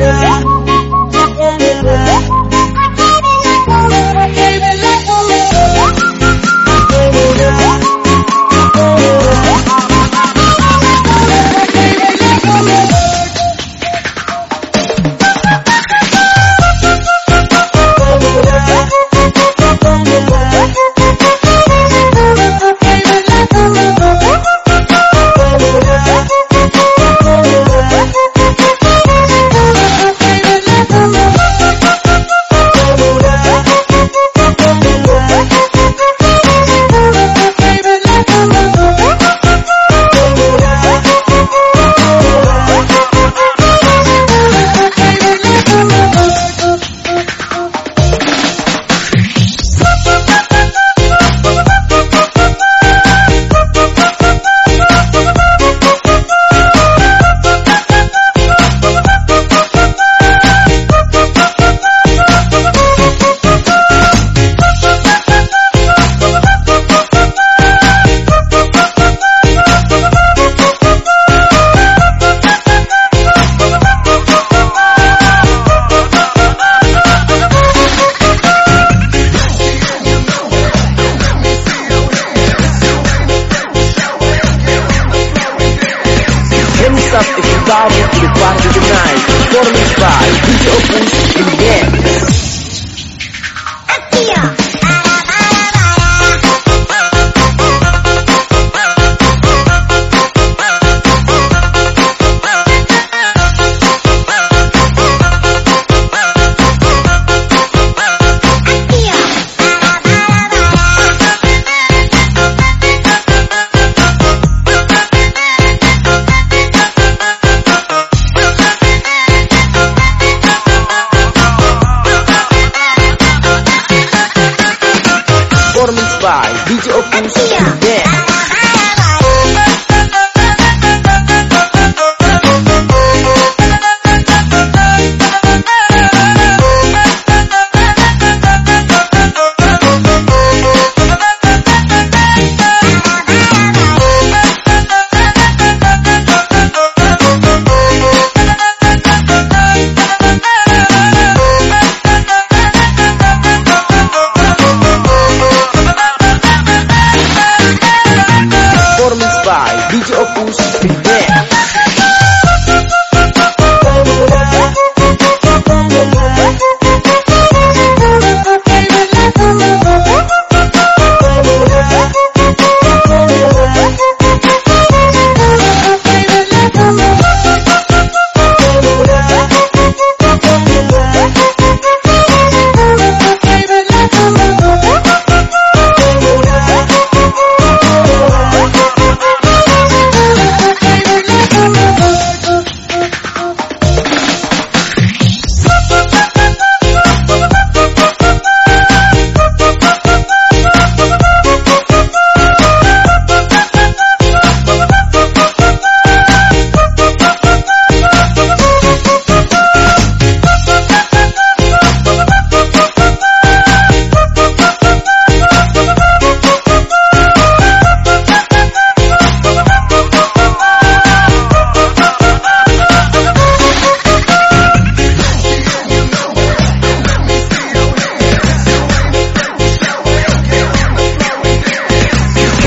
Hands everybody to the party tonight Performance by DJ Opus in the DJ Opus in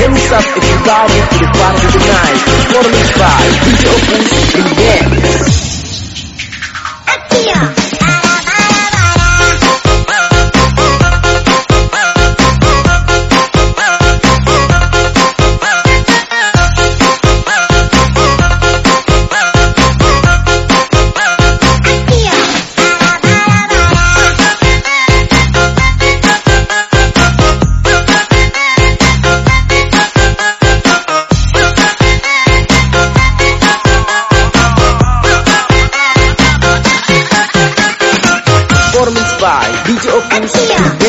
hands up if you bow me to the bottom of the night. Follow me to DJ Opus in the. 就安静啊